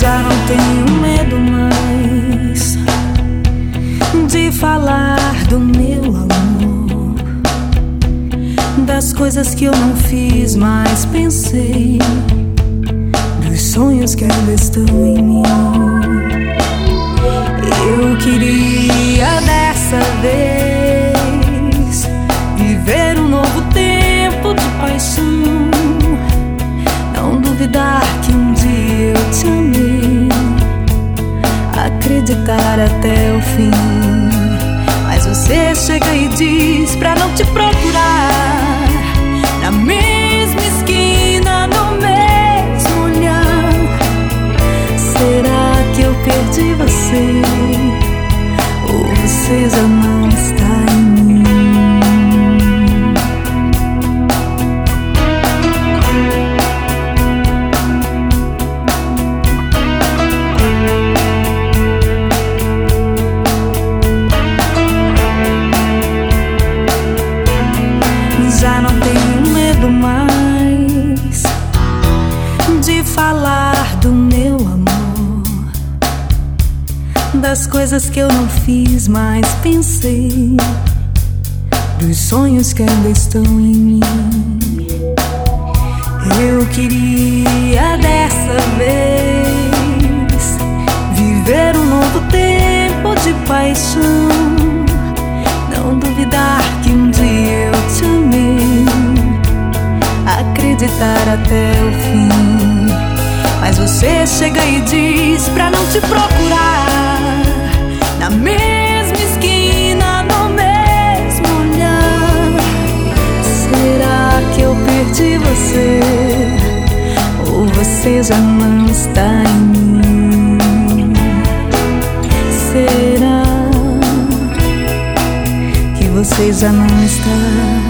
Já não tenho medo mais de falar do meu amor, das coisas que eu não fiz, mas pensei, dos sonhos que ainda estão em mim. Acreditar até o fim. Mas você chega e diz pra não te procurar na mesma esquina, no mesmo olhar. Será que eu perdi você? Ou você já não Já não tenho medo mais de falar do meu amor, das coisas que eu não fiz, mas pensei, dos sonhos que ainda estão em mim. Eu queria dessa vez viver um novo tempo de paixão. Acreditar até o fim. Mas você chega e diz pra não te procurar na mesma esquina, no mesmo olhar. Será que eu perdi você? Ou você já não está em mim? Será que você já não está?